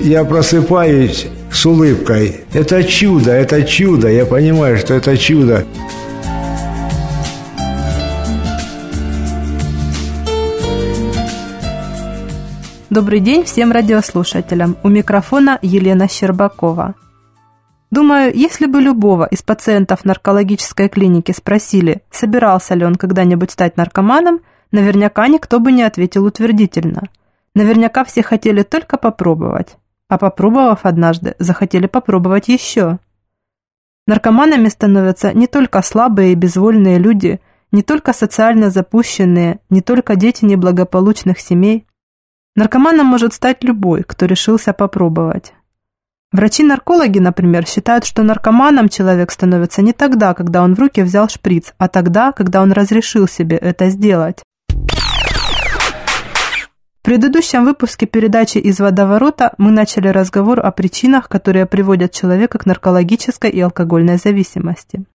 Я просыпаюсь с улыбкой. Это чудо, это чудо. Я понимаю, что это чудо. Добрый день всем радиослушателям. У микрофона Елена Щербакова. Думаю, если бы любого из пациентов наркологической клиники спросили, собирался ли он когда-нибудь стать наркоманом, наверняка никто бы не ответил утвердительно. Наверняка все хотели только попробовать. А попробовав однажды, захотели попробовать еще. Наркоманами становятся не только слабые и безвольные люди, не только социально запущенные, не только дети неблагополучных семей, Наркоманом может стать любой, кто решился попробовать. Врачи-наркологи, например, считают, что наркоманом человек становится не тогда, когда он в руки взял шприц, а тогда, когда он разрешил себе это сделать. Предыдущем выпуске передачи «Из водоворота» мы начали разговор о причинах, которые приводят человека к наркологической и алкогольной зависимости.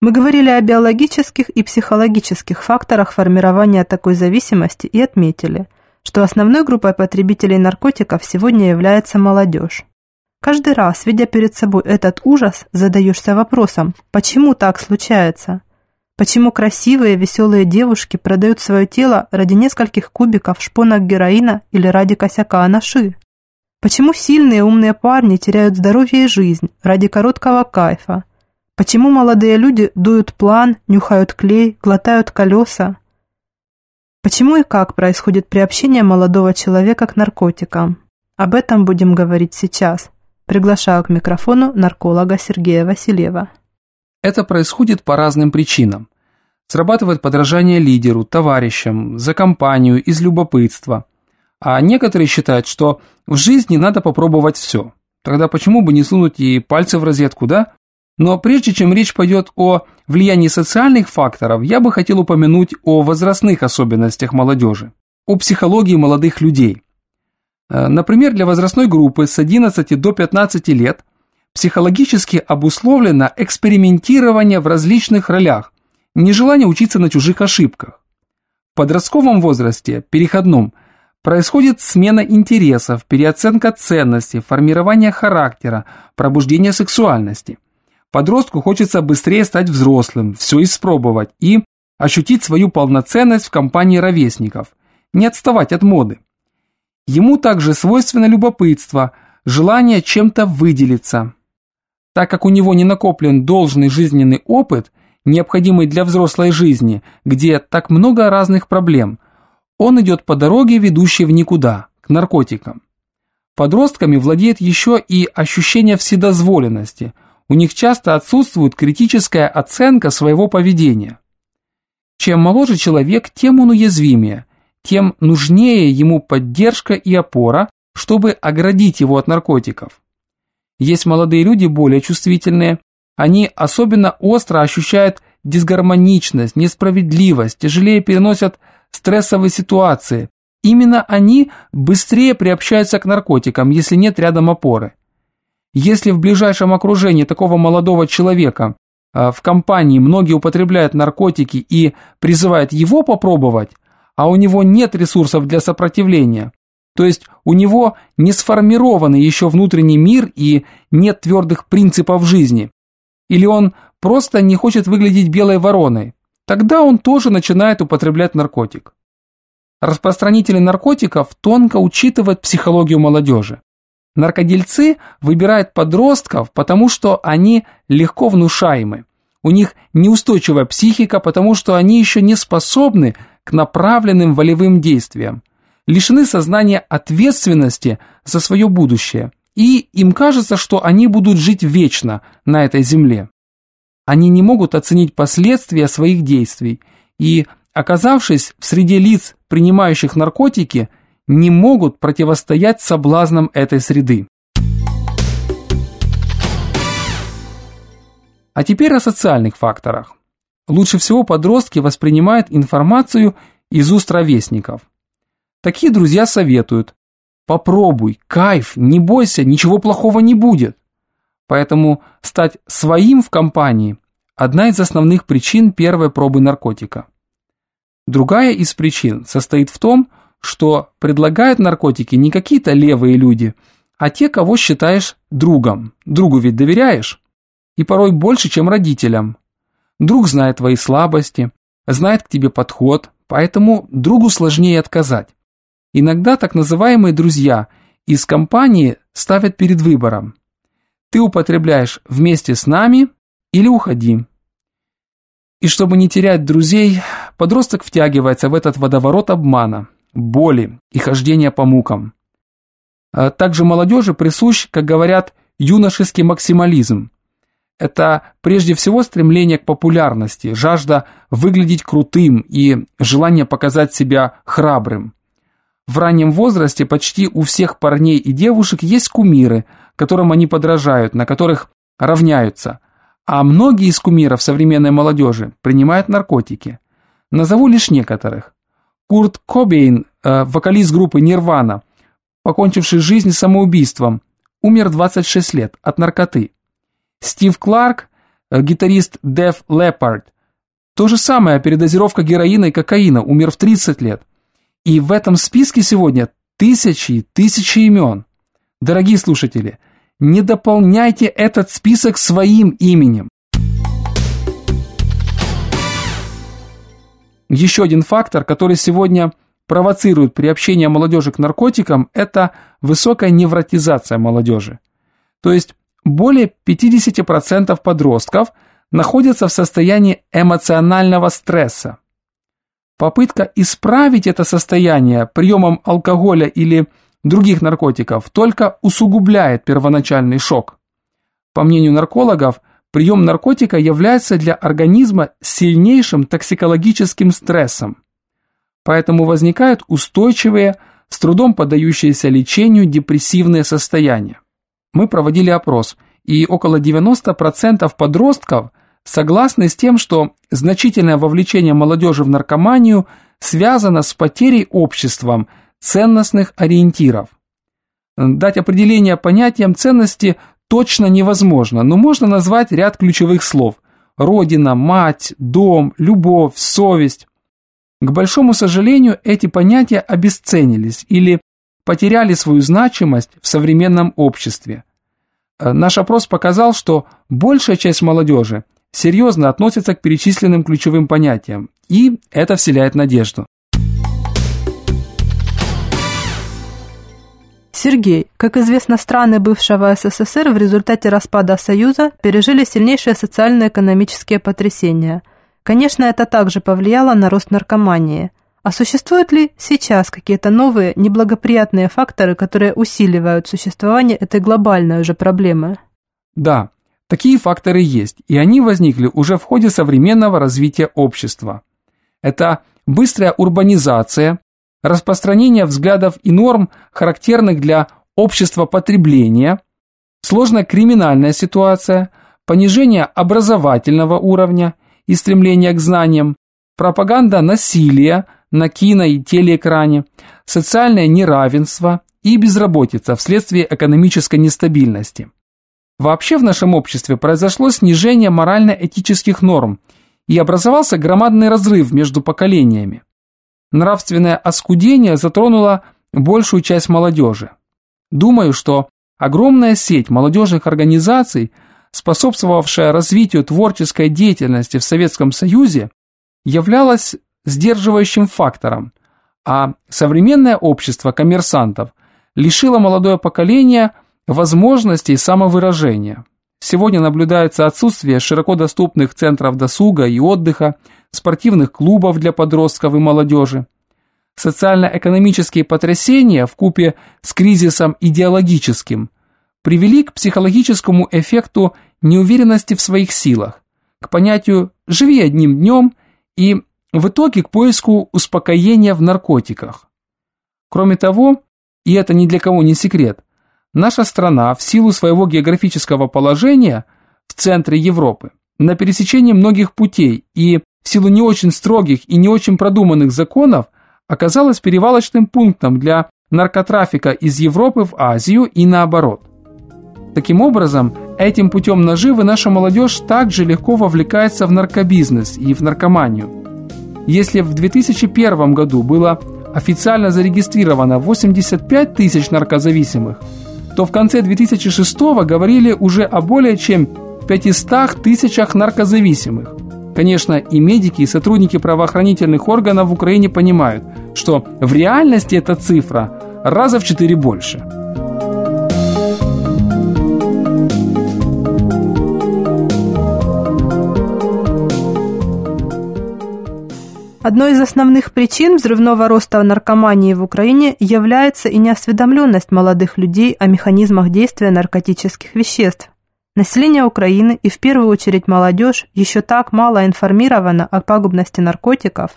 Мы говорили о биологических и психологических факторах формирования такой зависимости и отметили – что основной группой потребителей наркотиков сегодня является молодежь. Каждый раз, видя перед собой этот ужас, задаешься вопросом, почему так случается? Почему красивые, веселые девушки продают свое тело ради нескольких кубиков шпонок героина или ради косяка анаши? Почему сильные умные парни теряют здоровье и жизнь ради короткого кайфа? Почему молодые люди дуют план, нюхают клей, глотают колеса, Почему и как происходит приобщение молодого человека к наркотикам? Об этом будем говорить сейчас. Приглашаю к микрофону нарколога Сергея Васильева. Это происходит по разным причинам. Срабатывает подражание лидеру, товарищам, за компанию, из любопытства. А некоторые считают, что в жизни надо попробовать все. Тогда почему бы не сунуть и пальцы в розетку, да? Но прежде чем речь пойдет о влиянии социальных факторов, я бы хотел упомянуть о возрастных особенностях молодежи, о психологии молодых людей. Э, например, для возрастной группы с 11 до 15 лет психологически обусловлено экспериментирование в различных ролях, нежелание учиться на чужих ошибках. В подростковом возрасте, переходном, происходит смена интересов, переоценка ценностей, формирование характера, пробуждение сексуальности – Подростку хочется быстрее стать взрослым, все испробовать и ощутить свою полноценность в компании ровесников, не отставать от моды. Ему также свойственно любопытство, желание чем-то выделиться. Так как у него не накоплен должный жизненный опыт, необходимый для взрослой жизни, где так много разных проблем, он идет по дороге, ведущей в никуда, к наркотикам. Подростками владеет еще и ощущение вседозволенности – у них часто отсутствует критическая оценка своего поведения. Чем моложе человек, тем он уязвимее, тем нужнее ему поддержка и опора, чтобы оградить его от наркотиков. Есть молодые люди более чувствительные, они особенно остро ощущают дисгармоничность, несправедливость, тяжелее переносят стрессовые ситуации. Именно они быстрее приобщаются к наркотикам, если нет рядом опоры. Если в ближайшем окружении такого молодого человека а, в компании многие употребляют наркотики и призывают его попробовать, а у него нет ресурсов для сопротивления, то есть у него не сформированный еще внутренний мир и нет твердых принципов жизни, или он просто не хочет выглядеть белой вороной, тогда он тоже начинает употреблять наркотик. Распространители наркотиков тонко учитывают психологию молодежи. наркодельцы выбирают подростков, потому что они легко внушаемы. У них неустойчивая психика, потому что они еще не способны к направленным волевым действиям, лишены сознания ответственности за свое будущее, и им кажется, что они будут жить вечно на этой земле. Они не могут оценить последствия своих действий и, оказавшись в среде лиц, принимающих наркотики, не могут противостоять соблазнам этой среды. А теперь о социальных факторах. Лучше всего подростки воспринимают информацию из уст ровесников. Такие друзья советуют «Попробуй, кайф, не бойся, ничего плохого не будет». Поэтому стать своим в компании – одна из основных причин первой пробы наркотика. Другая из причин состоит в том, что предлагают наркотики не какие-то левые люди, а те, кого считаешь другом. Другу ведь доверяешь? И порой больше, чем родителям. Друг знает твои слабости, знает к тебе подход, поэтому другу сложнее отказать. Иногда так называемые друзья из компании ставят перед выбором. Ты употребляешь вместе с нами или уходи. И чтобы не терять друзей, подросток втягивается в этот водоворот обмана, боли и хождения по мукам. А также молодежи присущ, как говорят, юношеский максимализм. Это прежде всего стремление к популярности, жажда выглядеть крутым и желание показать себя храбрым. В раннем возрасте почти у всех парней и девушек есть кумиры, которым они подражают, на которых равняются. А многие из кумиров современной молодежи принимают наркотики. Назову лишь некоторых. Курт Кобейн, э, вокалист группы Нирвана, покончивший жизнь самоубийством, умер 26 лет от наркоты. Стив Кларк, э, гитарист Def Leppard, то же самое, передозировка героина и кокаина, умер в 30 лет. И в этом списке сегодня тысячи и тысячи имен. Дорогие слушатели, не дополняйте этот список своим именем. Еще один фактор, который сегодня провоцирует приобщение молодежи к наркотикам, это высокая невротизация молодежи. То есть более 50% подростков находятся в состоянии эмоционального стресса. Попытка исправить это состояние приемом алкоголя или других наркотиков только усугубляет первоначальный шок. По мнению наркологов, прием наркотика является для организма сильнейшим токсикологическим стрессом. Поэтому возникают устойчивые, с трудом поддающиеся лечению депрессивные состояния. Мы проводили опрос, и около 90% подростков согласны с тем, что значительное вовлечение молодежи в наркоманию связано с потерей обществом ценностных ориентиров. Дать определение понятиям ценности точно невозможно, но можно назвать ряд ключевых слов – родина, мать, дом, любовь, совесть. К большому сожалению, эти понятия обесценились или потеряли свою значимость в современном обществе. Наш опрос показал, что большая часть молодежи серьезно относится к перечисленным ключевым понятиям, и это вселяет надежду. Сергей, как известно, страны бывшего СССР в результате распада Союза пережили сильнейшие социально-экономические потрясения. Конечно, это также повлияло на рост наркомании. А существуют ли сейчас какие-то новые неблагоприятные факторы, которые усиливают существование этой глобальной уже проблемы? Да, такие факторы есть, и они возникли уже в ходе современного развития общества. Это быстрая урбанизация, распространение взглядов и норм, характерных для общества потребления, сложная криминальная ситуация, понижение образовательного уровня и стремление к знаниям, пропаганда насилия – на кино и телеэкране, социальное неравенство и безработица вследствие экономической нестабильности. Вообще в нашем обществе произошло снижение морально-этических норм и образовался громадный разрыв между поколениями. Нравственное оскудение затронуло большую часть молодежи. Думаю, что огромная сеть молодежных организаций, способствовавшая развитию творческой деятельности в Советском Союзе, являлась сдерживающим фактором, а современное общество коммерсантов лишило молодое поколение возможностей самовыражения. Сегодня наблюдается отсутствие широко доступных центров досуга и отдыха, спортивных клубов для подростков и молодежи. Социально-экономические потрясения в купе с кризисом идеологическим привели к психологическому эффекту неуверенности в своих силах, к понятию «живи одним днем» и в итоге к поиску успокоения в наркотиках. Кроме того, и это ни для кого не секрет, наша страна в силу своего географического положения в центре Европы, на пересечении многих путей и в силу не очень строгих и не очень продуманных законов оказалась перевалочным пунктом для наркотрафика из Европы в Азию и наоборот. Таким образом, этим путем наживы наша молодежь также легко вовлекается в наркобизнес и в наркоманию. Если в 2001 году было официально зарегистрировано 85 тысяч наркозависимых, то в конце 2006 говорили уже о более чем 500 тысячах наркозависимых. Конечно, и медики, и сотрудники правоохранительных органов в Украине понимают, что в реальности эта цифра раза в 4 больше. Одной из основных причин взрывного роста наркомании в Украине является и неосведомленность молодых людей о механизмах действия наркотических веществ. Население Украины и в первую очередь молодежь еще так мало информировано о пагубности наркотиков.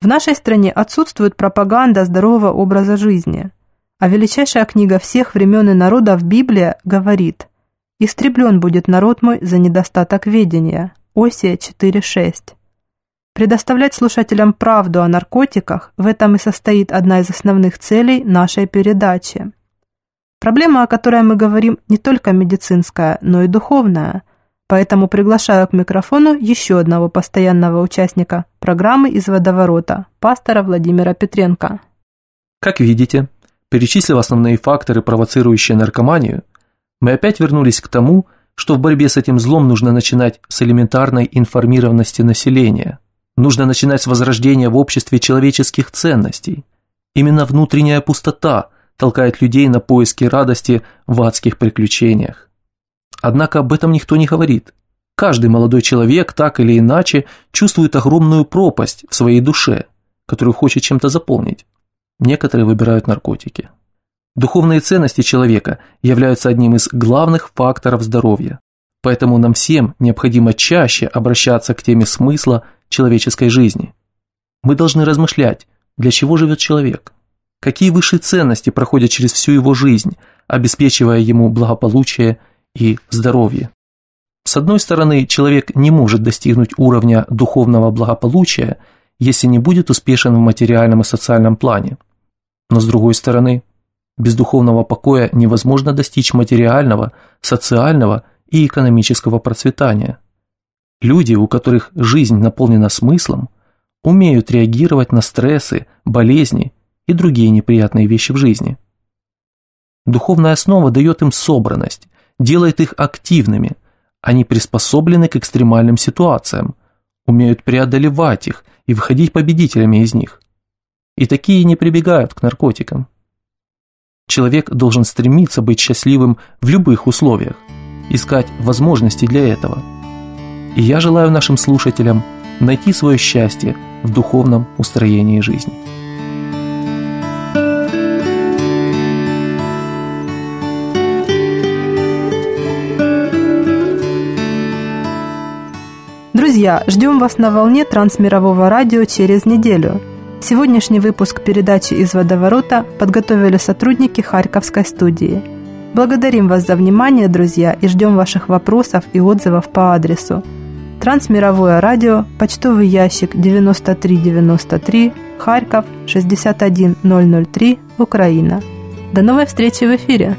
В нашей стране отсутствует пропаганда здорового образа жизни. А величайшая книга всех времен и народов Библия говорит «Истреблен будет народ мой за недостаток ведения» Осия 4.6. Предоставлять слушателям правду о наркотиках – в этом и состоит одна из основных целей нашей передачи. Проблема, о которой мы говорим, не только медицинская, но и духовная. Поэтому приглашаю к микрофону еще одного постоянного участника программы «Из водоворота» – пастора Владимира Петренко. Как видите, перечислив основные факторы, провоцирующие наркоманию, мы опять вернулись к тому, что в борьбе с этим злом нужно начинать с элементарной информированности населения – Нужно начинать с возрождения в обществе человеческих ценностей. Именно внутренняя пустота толкает людей на поиски радости в адских приключениях. Однако об этом никто не говорит. Каждый молодой человек так или иначе чувствует огромную пропасть в своей душе, которую хочет чем-то заполнить. Некоторые выбирают наркотики. Духовные ценности человека являются одним из главных факторов здоровья. Поэтому нам всем необходимо чаще обращаться к теме смысла человеческой жизни. Мы должны размышлять, для чего живет человек, какие высшие ценности проходят через всю его жизнь, обеспечивая ему благополучие и здоровье. С одной стороны, человек не может достигнуть уровня духовного благополучия, если не будет успешен в материальном и социальном плане. Но с другой стороны, без духовного покоя невозможно достичь материального, социального и экономического процветания. Люди, у которых жизнь наполнена смыслом, умеют реагировать на стрессы, болезни и другие неприятные вещи в жизни. Духовная основа дает им собранность, делает их активными, они приспособлены к экстремальным ситуациям, умеют преодолевать их и выходить победителями из них. И такие не прибегают к наркотикам. Человек должен стремиться быть счастливым в любых условиях, искать возможности для этого – и я желаю нашим слушателям найти свое счастье в духовном устроении жизни. Друзья, ждем вас на волне Трансмирового радио через неделю. Сегодняшний выпуск передачи «Из водоворота» подготовили сотрудники Харьковской студии. Благодарим вас за внимание, друзья, и ждем ваших вопросов и отзывов по адресу Трансмировое радио, почтовый ящик 9393, Харьков 61003, Украина. До новой встречи в эфире!